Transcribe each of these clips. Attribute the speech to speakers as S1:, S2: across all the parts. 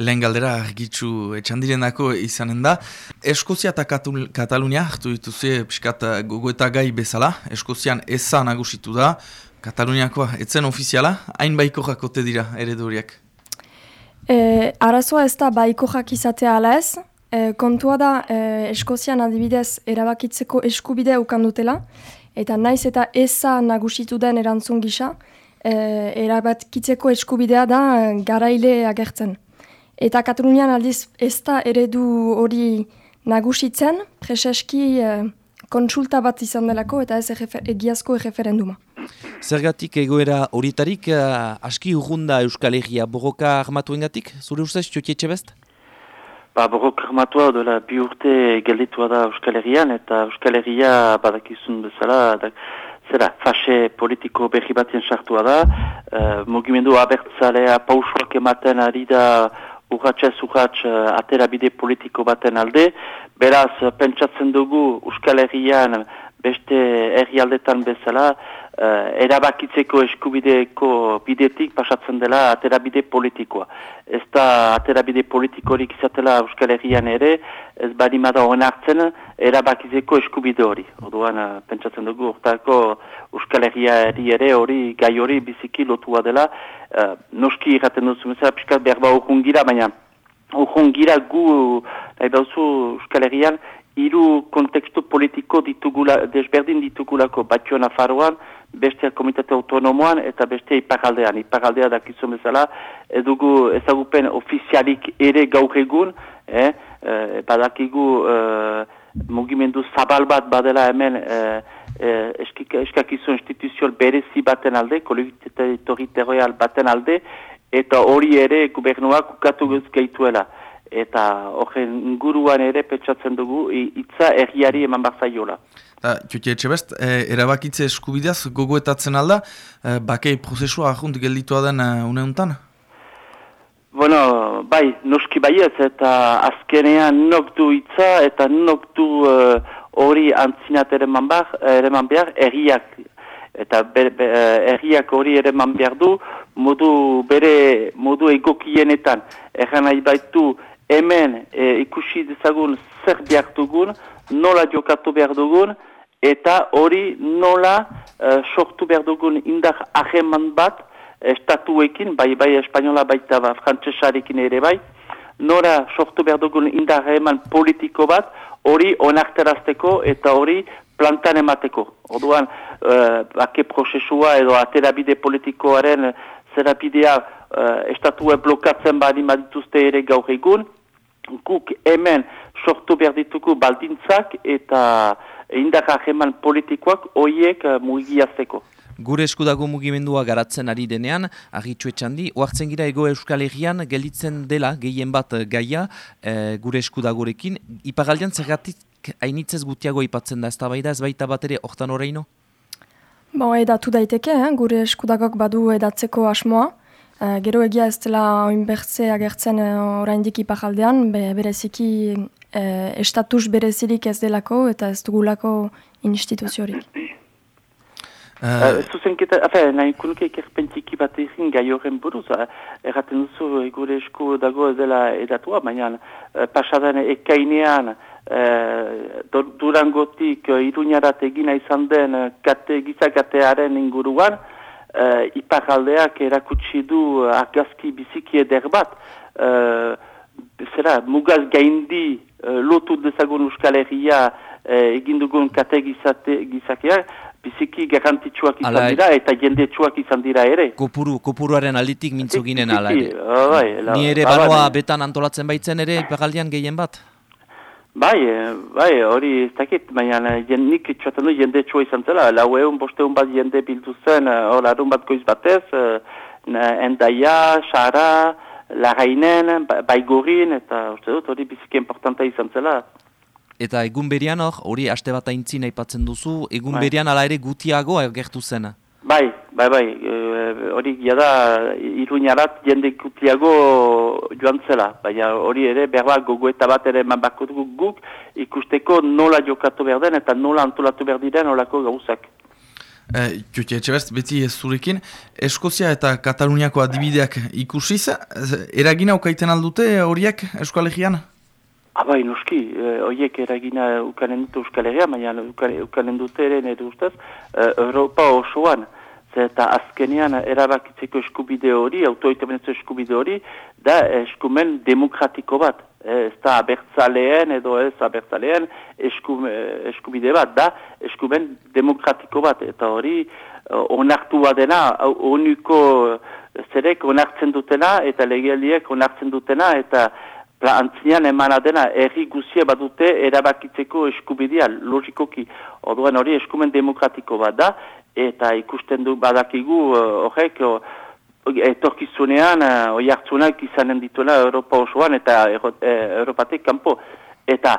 S1: lehen galdera argitzu etxandirendako izanen da. Eskozia eta Katalunia, hartu dituzu piskat gogoeta gai bezala, Eskozian eza nagusitu da, Kataluniakoa etzen ofiziala, hain baiko jakote dira ereduriak?
S2: E, arazoa ez da baiko jak izatea ala ez, e, kontua da e, Eskozian adibidez erabakitzeko eskubidea ukandutela, eta naiz eta eza nagusitu den erantzun gisa, e, erabakitzeko eskubidea da garaile agertzen. Eta Katalunian aldiz ez da eredu hori nagusitzen, preseski e, kontsulta bat izan delako eta ez egiazko referenduma.
S3: Zergatik egoera horitarik, uh, aski urrunda Euskal Herria, borroka armatuen gatik, zure ustez, txotietxe best?
S4: Ba, borroka armatua dola bi urte gelditua da Euskal Herrian, eta Euskal Herria badakizun bezala, da, zera, fase politiko berri batien sartua da, uh, mugimendu abertzalea pausuak ematen ari da urratxez urratx uh, aterabide politiko baten alde, beraz, pentsatzen dugu Euskal Herrian beste herrialdetan bezala, uh, erabakitzeko eskubideko bidetik pasatzen dela aterabide politikoa. Ez da aterabide politikorik izatela Euskal Herrian ere, ez badi mada hartzen erabakitzeko eskubide hori. Orduan, uh, pentsatzen dugu, urtako Euskal Herriari ere hori, gai hori biziki lotua dela, uh, noski irraten duzu, mesela, piskat berba urrungira, baina urrungira gu, nahi dauzu Euskal Herrian, hiru kontekstu politiko ditugula, desberdin ditugulako batxo nafaroan, bestea komitate autonomoan eta bestea iparaldean. Iparaldea dakizun bezala, edugu ezagupen ofizialik ere gaur egun, eh, eh, badakigu eh, mugimendu zabal bat badela hemen eh, eh, eskakizu instituzio berezi baten alde, kolegitate territorial baten alde, eta hori ere gubernuak ukatu gaituela eta horren inguruan ere petsatzen dugu hitza erriari eman barzaiola.
S1: Txotia etxe e, erabakitze eskubideaz gogoetatzen alda, e, bakei prozesua ahunt gelditua den e, uneuntan?
S4: Bueno, bai, noski baiez eta azkenean noktu hitza eta noktu e, hori uh, antzinat ere man behar, erriak. Eta erriak hori ere man behar du, modu bere, modu egokienetan. Erran nahi baitu, hemen e, ikusi dezagun zer behar dugun, nola jokatu behar dugun, eta hori nola e, sortu behar dugun indar aheman bat, estatuekin, bai bai espainola baita ba, frantzesarekin ere bai, nora sortu behar dugun indar aheman politiko bat, hori onarterazteko eta hori plantan emateko. Orduan, e, bake prozesua edo aterabide politikoaren zerabidea e, estatue blokatzen badi madituzte ere gaur egun, guk hemen sortu behar ditugu baldintzak eta indaka jeman politikoak oiek uh, mugiazteko.
S3: Gure eskudago mugimendua garatzen ari denean, agitxu etxandi, oartzen gira ego euskal egian gelitzen dela gehien bat gaia e, gure eskudagorekin. Ipagaldian zergatik hainitzez gutiago ipatzen da ez da baita ez baita bat ere hortan horreino?
S2: Bo, edatu daiteke, eh? gure eskudagok badu edatzeko asmoa. Uh, gero egia ez dela oinbertze agertzen uh, oraindik ipajaldean, be, bereziki uh, estatus berezirik ez delako eta ez dugulako instituziorik.
S4: Uh, Zuzenketa, afe, nahi kunuke ikerpentsiki bat egin gai horren buruz, erraten duzu gure esku dago ez dela edatua, baina pasadan ekainean uh, durangotik iruñarat egina izan den kate, gizakatearen inguruan, uh, iparaldeak erakutsi du uh, argazki biziki eder bat. Uh, zera, mugaz gaindi uh, lotu dezagun Euskal Herria uh, egindugun kate gizate, gizakea, biziki garantitxuak izan dira eta jendetsuak izan dira ere.
S3: Kopuru, kopuruaren alditik mintzu ginen ala ere. Bai, Ni ere banoa betan antolatzen baitzen ere iparaldean gehien bat?
S4: Bai, eh, bai, hori ez dakit, baina eh, nik txaten du jende txua izan zela, lau egun, boste bat jende bildu zen, eh, hor arun bat goiz batez, endaia, xara, lagainen, ba, baigurin, eta uste dut hori biziki importanta izan zela.
S3: Eta egun berian hor, hori aste bat aintzin aipatzen duzu, egun bai. berian ala ere gutiago gertu zena?
S4: Bai, bai, bai, hori e, da iruñarat jende kutiago joan zela, baina hori ere berba gogoeta bat ere eman guk ikusteko nola jokatu behar den eta nola antolatu behar diren olako gauzak.
S1: E, Jote, etxe beti ez zurekin, Eskozia eta Kataluniako adibideak ikusiz, eragina ukaiten aldute horiek Euskalegian?
S4: Abai, nuski, horiek eragina ukanen dute Euskalegian, baina ukanen dute ere nire ustez, Europa osoan, eta azkenean erabakitzeko eskubide hori, autoitemenetzo eskubide hori, da eskumen demokratiko bat. Ez da abertzaleen edo ez abertzaleen eskubide bat, da eskumen demokratiko bat. Eta hori onartu dena, onuko zerek onartzen dutena eta legialdiek onartzen dutena eta antzinean emana dena erri guzia bat dute erabakitzeko eskubidea logikoki. Orduan hori eskumen demokratiko bat da eta ikusten du badakigu horrek uh, etorkizunean uh, oi hartzunak izanen dituela Europa osoan eta eh, Europatik kanpo. Eta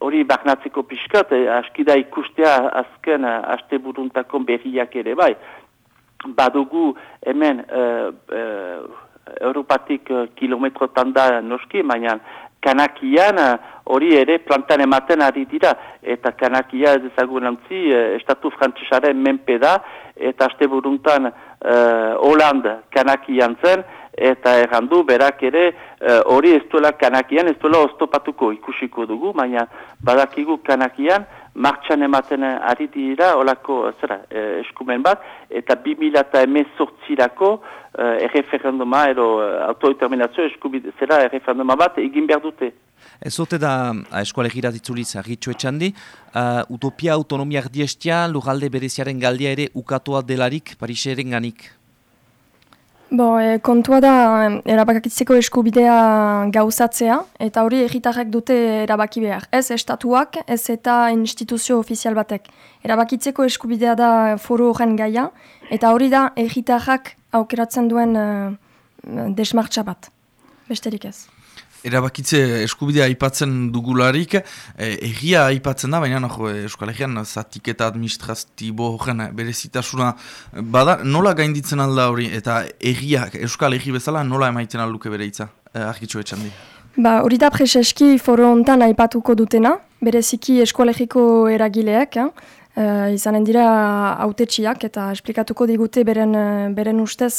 S4: hori baknatzeko pixkat, eh, askida ikustea azken uh, aste buruntako berriak ere bai. Badugu hemen uh, uh, Europatik uh, kilometrotan da noski, baina kanakian hori ere plantan ematen ari dira. Eta kanakia ez ezagun antzi, uh, estatu frantzisaren menpe da, eta aste buruntan uh, Holand kanakian zen, eta errandu berak ere hori uh, ez duela kanakian, ez duela oztopatuko ikusiko dugu, baina badakigu kanakian, martxan ematen ari dira, olako, zera, eh, eskumen bat, eta 2018-rako eh, erreferenduma, ero eh, autodeterminazio eskubide, zera, erreferenduma bat egin behar dute.
S3: Ez zote da, eskualegira ditzuliz, argitxo etxandi, uh, utopia autonomia ardiestia, lugalde bereziaren galdia ere ukatoa delarik, Pariseren ganik?
S2: Bo, e, kontua da erabakakitzeko eskubidea gauzatzea, eta hori egitarrak dute erabaki behar. Ez estatuak, ez eta instituzio ofizial batek. Erabakitzeko eskubidea da foro horren gaia, eta hori da egitarrak aukeratzen duen uh, desmartxa bat. Besterik ez.
S1: Erabakitze eskubidea aipatzen dugularik, e, egia aipatzen da, baina no, Euskal Herrian zatik eta administratibo horren berezitasuna bada, nola gainditzen alda hori, eta egia, Euskal Herri bezala nola emaiten alduke bere itza, e, argitxo etxan di?
S2: Ba, hori da preseski foro hontan aipatuko dutena, bereziki eskualegiko eragileak, eh? Uh, izanen dira autetxiak eta esplikatuko digute beren, beren ustez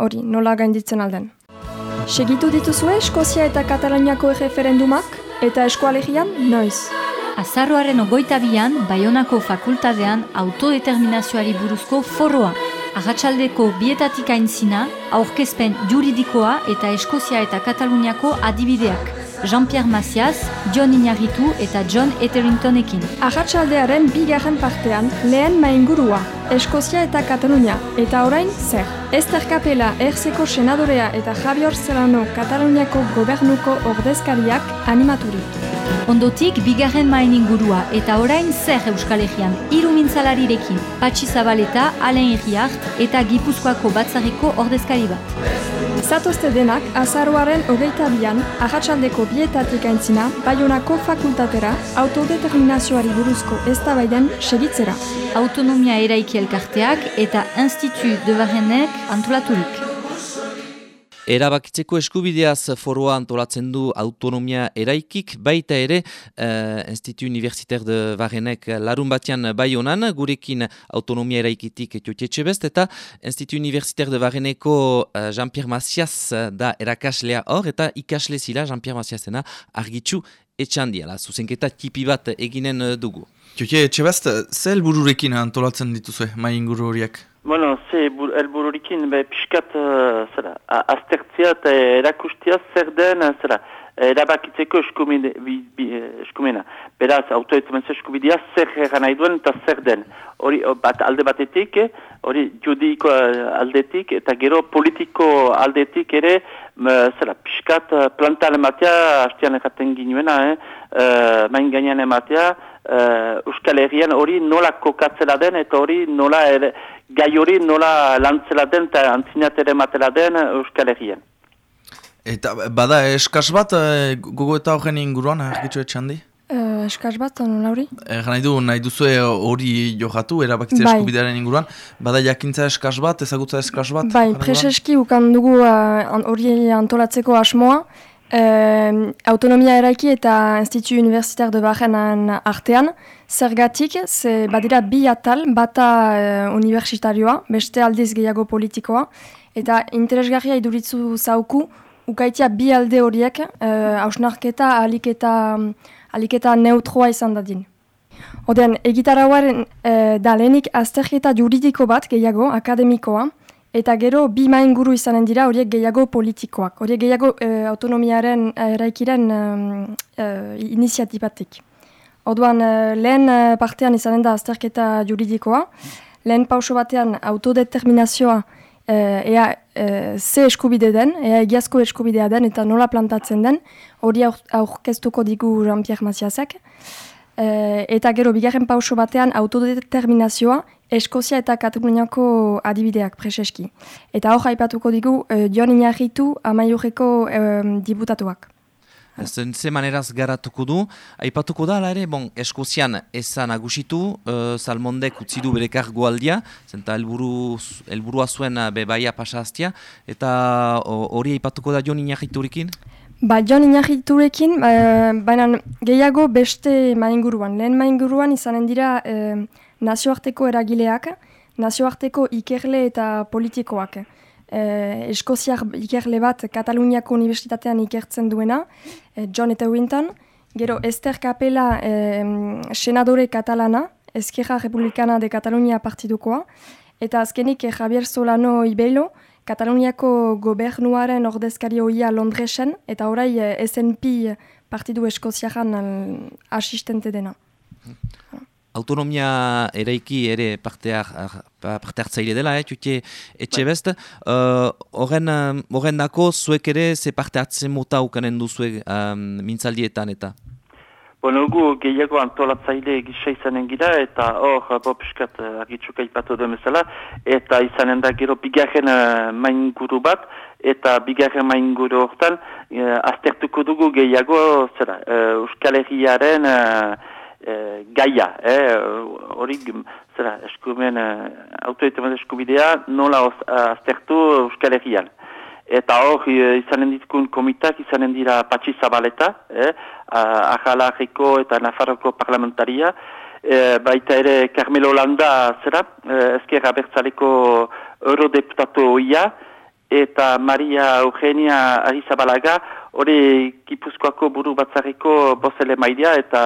S2: hori nola gainditzen alden. Segitu dituzue Eskozia eta Katalaniako erreferendumak eta eskualegian noiz.
S5: Azarroaren ogoita bian, Bayonako fakultadean autodeterminazioari buruzko foroa. Agatsaldeko bietatik aintzina, aurkezpen juridikoa eta Eskozia eta Kataluniako adibideak. Jean-Pierre Macias, John Iñarritu eta John Etheringtonekin.
S2: Arratxaldearen bigarren partean lehen maingurua, Eskozia eta Katalunia, eta orain zer. Ester Kapela erzeko senadorea eta Javier Zelano Kataluniako gobernuko ordezkariak animaturik.
S5: Ondotik, bigarren main ingurua eta orain zer Euskal Herrian irumintzalarirekin Patsi Zabaleta, Alain Iriart eta Gipuzkoako batzareko ordezkari bat.
S2: Zatozte denak, azaruaren hogeita bian, ahatsaldeko bietatik aintzina, Bayonako fakultatera, autodeterminazioari buruzko ez da baiden segitzera.
S5: Autonomia eraiki elkarteak eta Institut de Barrenek antolaturik.
S3: Erabakitzeko eskubideaz foroa antolatzen du autonomia eraikik, baita ere uh, Institut Universitaire de Barrenek larun batean bai honan, gurekin autonomia eraikitik etiotietxe best, eta Institut Universitaire de Barreneko uh, Jean-Pierre Macias da erakaslea hor, eta ikasle zila Jean-Pierre Maciasena argitzu etxandiala, zuzenketa tipi bat eginen dugu.
S1: Tiotie, etxe best, zer bururekin antolatzen dituzue, mai inguru horiek?
S4: Bueno, ze elbururikin, be, piskat, uh, zera, aztertzia eta erakustia zer den, zera, erabakitzeko eskumena. Beraz, autoetumenzio eskubidea zer egan nahi duen eta zer den. Hori, bat, alde batetik, hori, judiko aldetik, eta gero politiko aldetik ere, zera, piskat, plantan ematea, hastian erraten ginuena, eh, uh, main gainean ematea, uh, Euskal Herrian hori nola kokatzela den eta hori nola ere, gai hori nola lantzela den eta antzinatere matela den Euskal Herrian.
S1: Eta bada eskaz bat e, gogo eta horren inguruan argitxo etxandi?
S2: Uh, eskaz bat, nola hori?
S1: E, nahi du, nahi duzu hori johatu, erabakitze bai. eskubidearen inguruan. Bada jakintza eskaz bat, ezagutza eskaz bat?
S2: Bai, preseski ukan dugu hori uh, antolatzeko asmoa. Autonomia eraiki eta Institut Universitaire de Barrenan artean, zergatik, ze badira bi atal, bata uh, universitarioa, beste aldiz gehiago politikoa, eta interesgarria iduritzu zauku, ukaitia bi alde horiek, uh, hausnarketa, aliketa, aliketa neutroa izan dadin. Oden, egitarauaren uh, da lehenik azterketa juridiko bat gehiago, akademikoa, Eta gero bi main guru izanen dira horiek gehiago politikoak, horiek gehiago e, autonomiaren eraikiren e, iniziatibatik. Orduan lehen partean izanen da azterketa juridikoa, lehen pauso batean autodeterminazioa e, ea ze eskubide den, ea egiazko eskubidea den eta nola plantatzen den, hori aurkeztuko digu Jean-Pierre Maciasek. Eta gero bigarren pauso batean autodeterminazioa, Eskozia eta Kataluniako adibideak preseski. Eta hor haipatuko digu uh, Jon Inarritu amaiurreko uh, dibutatuak.
S3: Zen ze maneraz garatuko du, aipatuko da, ere, bon, Eskozian ezan agusitu, uh, Salmondek utzi du bere kargo aldia, zenta elburu, elburua zuen be baia pasaztia, eta hori aipatuko da Jon Inarriturikin?
S2: Ba, Jon Inarriturekin, baina gehiago beste mainguruan. Lehen mainguruan izanen dira nazioarteko eragileak, nazioarteko ikerle eta politikoak. Eh, Eskoziar ikerle bat Kataluniako Unibertsitatean ikertzen duena, eh, John eta Winton, gero Esther Capela eh, senadore katalana, Ezkerra Republikana de Katalunia partidukoa, eta azkenik eh, Javier Solano Ibeilo, Kataluniako gobernuaren ordezkari hoia Londresen, eta orai eh, SNP partidu Eskoziaran eh, asistente dena.
S3: Autonomia eraiki ere parteak parte hartzaile dela, eh, txutie etxe bai. best. Uh, horren dako, zuek ere ze parte hartzen mota ukanen duzuek um, mintzaldietan eta?
S4: Bueno, gu gehiago antolatzaile gisa izanen gira, eta hor, bo piskat uh, agitzuka ipatu duen bezala, eta izanen da gero bigarren uh, main guru bat, eta bigarren main guru hortan, uh, aztertuko dugu gehiago, zera, uh, Euskal Herriaren... Uh, e, gaia, eh, hori zera, eskumen, e, eskubidea nola aztertu Euskal Herrian. Eta hor, e, izanen ditkun komitak, izanen dira Patsi Zabaleta, eh, Ajalarriko eta Nafarroko parlamentaria, e, baita ere Carmelo Landa, zera, e, ezkerra bertzaleko eurodeputatu oia, eta Maria Eugenia Arizabalaga, hori Gipuzkoako buru batzareko bozele maidea, eta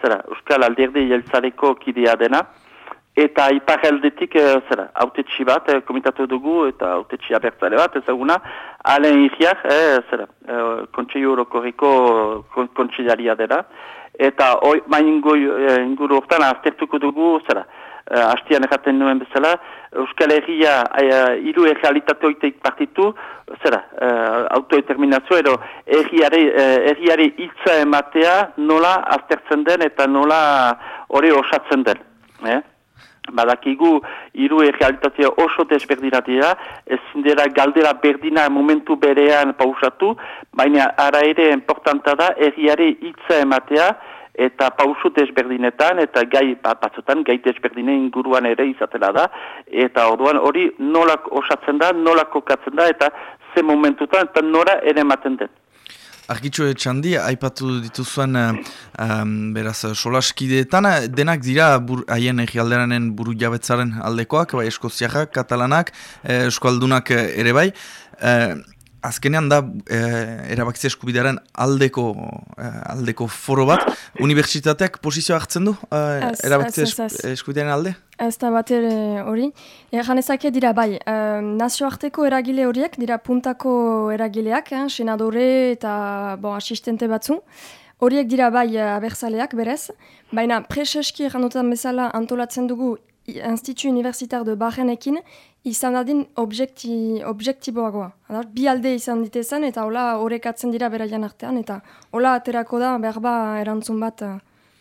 S4: zera, Euskal Alderdi jeltzareko kidea dena, eta ipar heldetik, e, zera, autetxi bat, e, komitatu dugu, eta autetxi abertzale bat, ezaguna, alen irriak, e, zera, e, kontseio orokoriko kontseilaria dena, eta oi, main inguru hortan, aztertuko dugu, zera, uh, hastian erraten nuen bezala, Euskal Herria uh, iru errealitate oiteik partitu, zera, uh, autodeterminazio, edo erriare uh, hitza ematea nola aztertzen den eta nola hori osatzen den. Eh? Badakigu hiru errealitatea oso desberdinatea, ez zindera galdera berdina momentu berean pausatu, baina ara ere importanta da erriare hitza ematea, eta pausu desberdinetan eta gai batzutan gai desberdine inguruan ere izatela da eta orduan hori nola osatzen da, nola kokatzen da eta ze momentutan eta nora ere ematen den.
S1: Argitxo etxandi, aipatu dituzuen um, beraz solaskideetan, denak dira haien egialderanen buru jabetzaren aldekoak, bai eskoziakak, katalanak, eh, eskualdunak ere bai. Eh, azkenean da e, erabakitze eskubidearen aldeko e, aldeko foro bat, unibertsitateak posizio hartzen du e, erabakitze eskubidearen alde?
S2: Ez da bat hori. Egan ezake dira bai, e, nazioarteko eragile horiek, dira puntako eragileak, eh, senadore eta bon, asistente batzu. Horiek dira bai abertzaleak berez, baina preseski egan bezala antolatzen dugu Institut Universitar de Barrenekin izan dadin objekti, objektiboagoa. Bi alde izan ditezen eta hola horrekatzen dira beraian artean eta hola aterako da berba erantzun bat uh,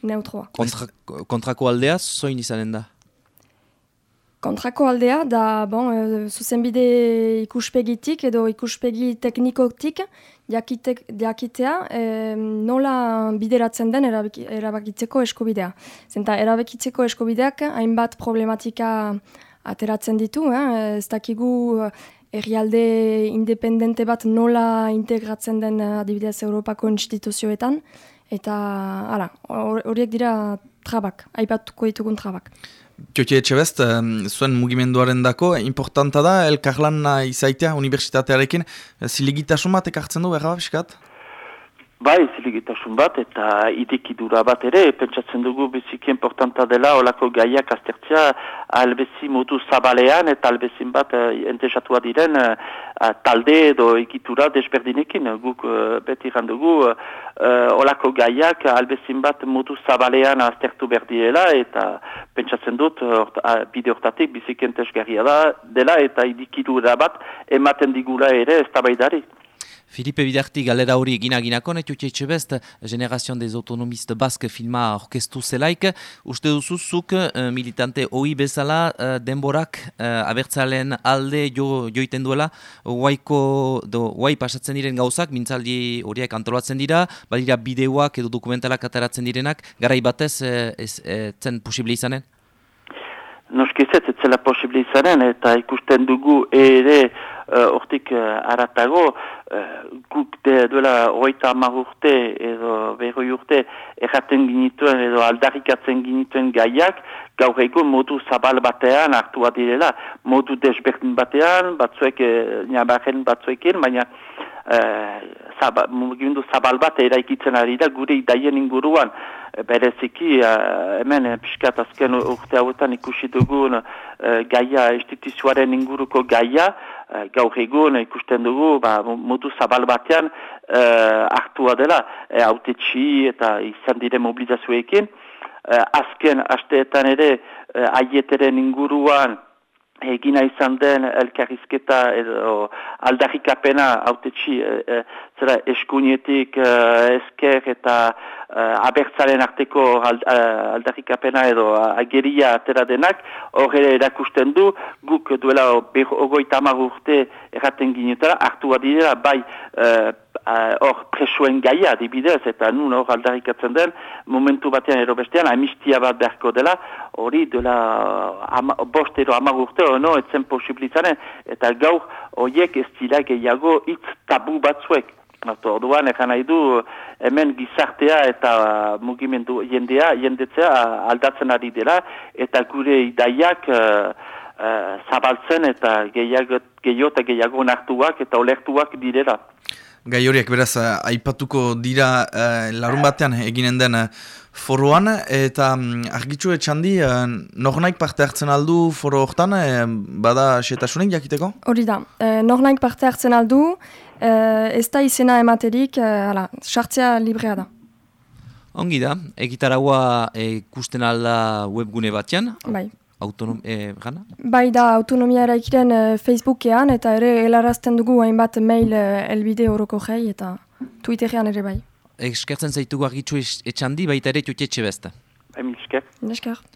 S2: neutroa.
S3: Kontra, kontrako aldea zoin izanen da?
S2: Kontrako aldea da bon, uh, zuzenbide ikuspegitik edo ikuspegi teknikotik jakitea nola bideratzen den erabakitzeko eskubidea. Zenta erabakitzeko eskubideak hainbat problematika ateratzen ditu, eh? ez dakigu herrialde independente bat nola integratzen den adibidez Europako instituzioetan, eta hala, horiek dira trabak, aipatuko ditugun trabak.
S1: Tiotie Etxebest, zuen mugimenduaren dako, importanta da, elkarlan izaitea universitatearekin, ziligitasun bat ekartzen du, berra biskat?
S4: Bai, ziligitasun bat eta idekidura bat ere, pentsatzen dugu biziki importanta dela olako gaiak aztertzea albezi modu zabalean eta albezin bat uh, entesatua diren uh, talde edo egitura desberdinekin. Guk uh, beti randugu uh, olako gaiak albezin bat modu zabalean aztertu berdiela eta pentsatzen dut uh, bide hortatik biziki entesgarria da dela eta idekidura bat ematen digula ere ez tabaidari.
S3: Filipe Bidarti galera hori ginaginako, netu txetxe best, Generazion des Autonomiste Bask filma orkestu zelaik. Uste duzuzuk uh, militante hoi bezala uh, denborak uh, abertzalen alde jo, joiten duela, huaiko, huai pasatzen diren gauzak, mintzaldi horiek antolatzen dira, badira bideoak edo dokumentalak ateratzen direnak, garai batez uh, ez, zen posible izanen?
S4: Noskizet, ez zela posible izanen, eta ikusten dugu ere hortik uh, uh, aratago, uh, guk de, duela oita urte edo berroi urte erraten ginituen edo aldarrikatzen ginituen gaiak, gaur egun modu zabal batean hartua direla, modu desberdin batean, batzuek, e, batzuekin, baina uh, zaba, mugimendu zabal bat eraikitzen ari da gure idaien inguruan, bereziki uh, hemen piskat azken urte hauetan ikusi dugun uh, gaia instituzioaren inguruko gaia uh, gaur egun ikusten dugu ba, modu zabal batean uh, hartua dela haute uh, eta izan dire mobilizazioekin. Uh, azken asteetan ere uh, aieteren inguruan egina izan den elkarrizketa edo aldarrikapena autetxi e, e, zera eskuinetik e, esker eta e, abertzaren arteko ald, e, aldarrikapena edo ageria atera denak horre erakusten du guk duela ogoita urte erraten ginetara hartu direla bai e, hor uh, presoen gaia dibidez eta nun hor aldarrikatzen den momentu batean ero bestean amistia bat beharko dela hori dela ama, bost ero amag urte ono etzen posibilitzaren eta gaur horiek ez dira gehiago hitz tabu batzuek orduan, ekan nahi du, hemen gizartea eta mugimendu jendea, jendetzea aldatzen ari dela, eta gure idaiak uh, uh, zabaltzen eta gehiago, gehiago eta gehiago nartuak eta olertuak direla.
S1: Gai horiek beraz, uh, aipatuko dira uh, larun batean eginen den uh, foroan, eta um, argitxu etxandi, uh, nor naik parte hartzen aldu foro hortan, uh, bada setasunik jakiteko?
S2: Hori da, uh, nor naik parte hartzen aldu, uh, ez da izena ematerik, uh, sartzea librea da.
S3: Ongi da, egitaragua ikusten alda webgune batean?
S2: Bai
S3: autonom, e, gana?
S2: Bai da, autonomia eraikiren uh, Facebookean eta ere helarazten dugu hainbat mail uh, elbide horoko jai eta Twitterean ere bai.
S3: Eskertzen zaitugu argitxu etxandi, baita ere tutetxe besta.
S4: Misker.
S2: Misker.